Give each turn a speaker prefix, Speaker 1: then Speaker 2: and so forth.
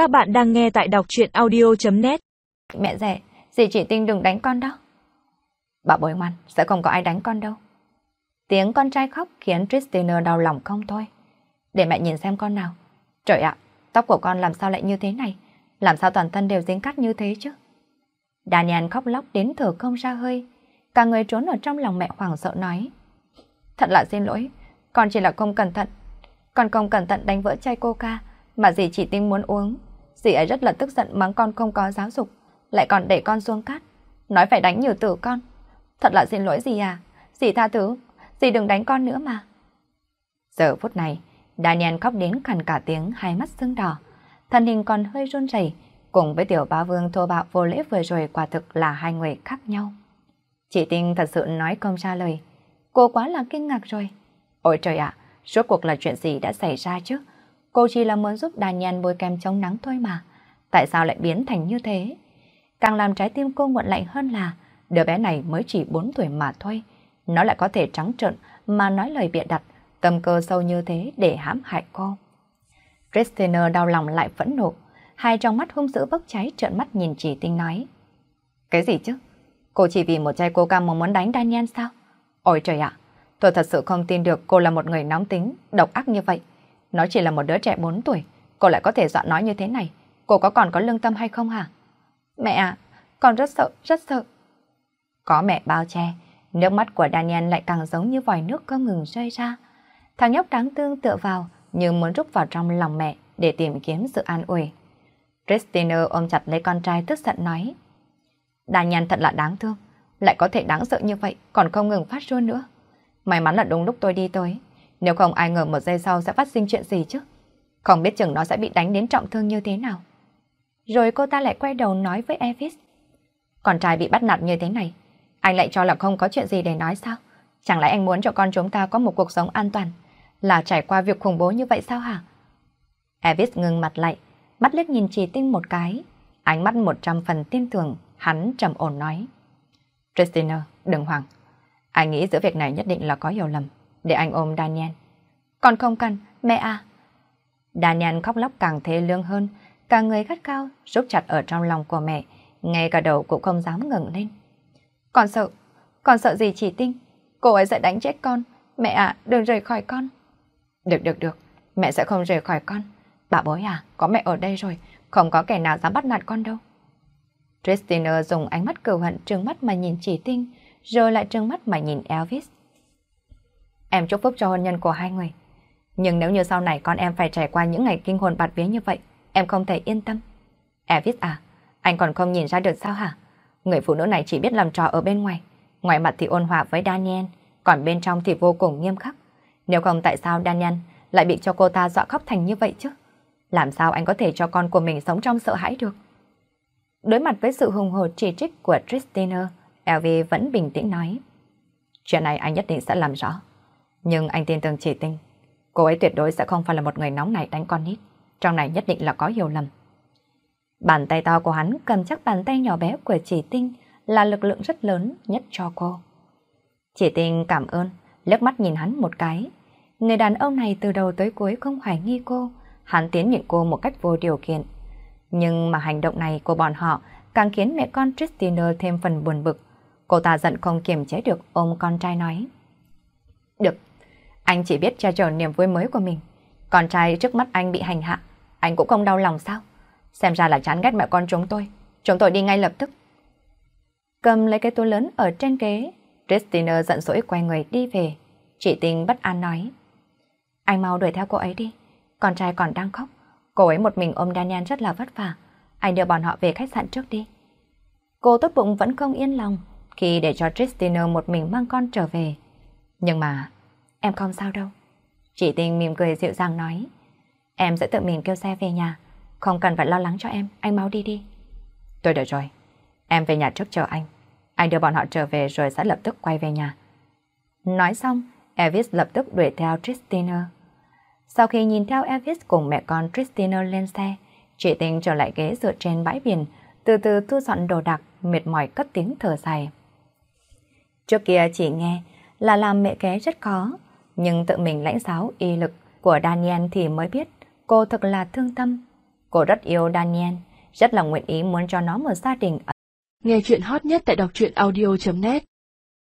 Speaker 1: Các bạn đang nghe tại đọc truyện audio.net
Speaker 2: Mẹ rẻ, dì chỉ tinh đừng đánh con đó Bảo bối ngoan, sẽ không có ai đánh con đâu. Tiếng con trai khóc khiến Christina đau lòng không thôi. Để mẹ nhìn xem con nào. Trời ạ, tóc của con làm sao lại như thế này? Làm sao toàn thân đều dính cắt như thế chứ? Daniel khóc lóc đến thở không ra hơi. Cả người trốn ở trong lòng mẹ hoảng sợ nói. Thật là xin lỗi, con chỉ là không cẩn thận. Con không cẩn thận đánh vỡ chai coca mà dì chỉ tinh muốn uống. Dì ấy rất là tức giận mắng con không có giáo dục, lại còn để con xuống cát. Nói phải đánh nhiều tử con. Thật là xin lỗi dì à, dì tha thứ, dì đừng đánh con nữa mà. Giờ phút này, Daniel khóc đến khàn cả tiếng, hai mắt sưng đỏ. Thân hình còn hơi run rẩy, cùng với tiểu bá vương thô bạo vô lễ vừa rồi quả thực là hai người khác nhau. Chị Tinh thật sự nói không ra lời. Cô quá là kinh ngạc rồi. Ôi trời ạ, rốt cuộc là chuyện gì đã xảy ra chứ? Cô chỉ là muốn giúp Daniel bôi kem chống nắng thôi mà. Tại sao lại biến thành như thế? Càng làm trái tim cô nguội lạnh hơn là đứa bé này mới chỉ 4 tuổi mà thôi. Nó lại có thể trắng trợn mà nói lời bịa đặt, tâm cơ sâu như thế để hãm hại cô. Christina đau lòng lại phẫn nộ, hai trong mắt hung dữ bốc cháy trợn mắt nhìn chỉ tinh nói. Cái gì chứ? Cô chỉ vì một chai coca mà muốn đánh Daniel sao? Ôi trời ạ, tôi thật sự không tin được cô là một người nóng tính, độc ác như vậy. Nó chỉ là một đứa trẻ 4 tuổi, cô lại có thể dọa nói như thế này. Cô có còn có lương tâm hay không hả? Mẹ à, con rất sợ, rất sợ. Có mẹ bao che, nước mắt của Daniel lại càng giống như vòi nước không ngừng rơi ra. Thằng nhóc đáng thương tựa vào, như muốn rút vào trong lòng mẹ để tìm kiếm sự an ủi. Christina ôm chặt lấy con trai tức giận nói. Daniel thật là đáng thương, lại có thể đáng sợ như vậy, còn không ngừng phát run nữa. May mắn là đúng lúc tôi đi tới, nếu không ai ngờ một giây sau sẽ phát sinh chuyện gì chứ. Không biết chừng nó sẽ bị đánh đến trọng thương như thế nào. Rồi cô ta lại quay đầu nói với Evis. Con trai bị bắt nạt như thế này, anh lại cho là không có chuyện gì để nói sao? Chẳng lẽ anh muốn cho con chúng ta có một cuộc sống an toàn, là trải qua việc khủng bố như vậy sao hả? Evis ngừng mặt lại, bắt liếc nhìn chỉ tinh một cái, ánh mắt một trăm phần tin tưởng, hắn trầm ổn nói. Christina, đừng hoảng. Anh nghĩ giữa việc này nhất định là có hiểu lầm, để anh ôm Daniel. Còn không cần, mẹ à. Daniel khóc lóc càng thế lương hơn, cả người gắt cao, rút chặt ở trong lòng của mẹ, ngay cả đầu cũng không dám ngẩng lên. Còn sợ, còn sợ gì chỉ tinh, cô ấy sẽ đánh chết con, mẹ à, đừng rời khỏi con. Được được được, mẹ sẽ không rời khỏi con. Bà bối à, có mẹ ở đây rồi, không có kẻ nào dám bắt nạt con đâu. Christina dùng ánh mắt cầu hận trừng mắt mà nhìn chỉ tinh, rồi lại trừng mắt mà nhìn Elvis. Em chúc phúc cho hôn nhân của hai người. Nhưng nếu như sau này con em phải trải qua những ngày kinh hồn bạt vía như vậy, em không thể yên tâm. Elvis à, anh còn không nhìn ra được sao hả? Người phụ nữ này chỉ biết làm trò ở bên ngoài. Ngoài mặt thì ôn hòa với Daniel, còn bên trong thì vô cùng nghiêm khắc. Nếu không tại sao Daniel lại bị cho cô ta dọa khóc thành như vậy chứ? Làm sao anh có thể cho con của mình sống trong sợ hãi được? Đối mặt với sự hùng hồ chỉ trích của Tristina, Elvie vẫn bình tĩnh nói. Chuyện này anh nhất định sẽ làm rõ. Nhưng anh tin tưởng chỉ tinh. Cô ấy tuyệt đối sẽ không phải là một người nóng này đánh con nít. Trong này nhất định là có hiểu lầm. Bàn tay to của hắn cầm chắc bàn tay nhỏ bé của chỉ tinh là lực lượng rất lớn nhất cho cô. Chỉ tinh cảm ơn, liếc mắt nhìn hắn một cái. Người đàn ông này từ đầu tới cuối không hoài nghi cô, hắn tiến nhận cô một cách vô điều kiện. Nhưng mà hành động này của bọn họ càng khiến mẹ con Christina thêm phần buồn bực. Cô ta giận không kiềm chế được ôm con trai nói. Được, anh chỉ biết che chở niềm vui mới của mình. Con trai trước mắt anh bị hành hạ, anh cũng không đau lòng sao? Xem ra là chán ghét mẹ con chúng tôi. Chúng tôi đi ngay lập tức. Cầm lấy cái túi lớn ở trên ghế, Christina giận dỗi quay người đi về. Chị tình bất an nói. Anh mau đuổi theo cô ấy đi. Con trai còn đang khóc. Cô ấy một mình ôm Daniel rất là vất vả. Anh đưa bọn họ về khách sạn trước đi. Cô tốt bụng vẫn không yên lòng khi để cho Christina một mình mang con trở về. Nhưng mà em không sao đâu. Chị tình mỉm cười dịu dàng nói. Em sẽ tự mình kêu xe về nhà. Không cần phải lo lắng cho em, anh mau đi đi. Tôi được rồi. Em về nhà trước chờ anh. Anh đưa bọn họ trở về rồi sẽ lập tức quay về nhà. Nói xong, Elvis lập tức đuổi theo Tristina. Sau khi nhìn theo Elvis cùng mẹ con Tristina lên xe, chị tình trở lại ghế dựa trên bãi biển, từ từ thu dọn đồ đạc, mệt mỏi cất tiếng thở dài. Trước kia chị nghe là làm mẹ kế rất khó, nhưng tự mình lãnh giáo y lực của Daniel thì mới biết cô thật là thương tâm. Cô rất yêu Daniel, rất là nguyện ý muốn cho nó một gia đình.
Speaker 1: Nghe chuyện hot nhất tại đọc truyện audio.net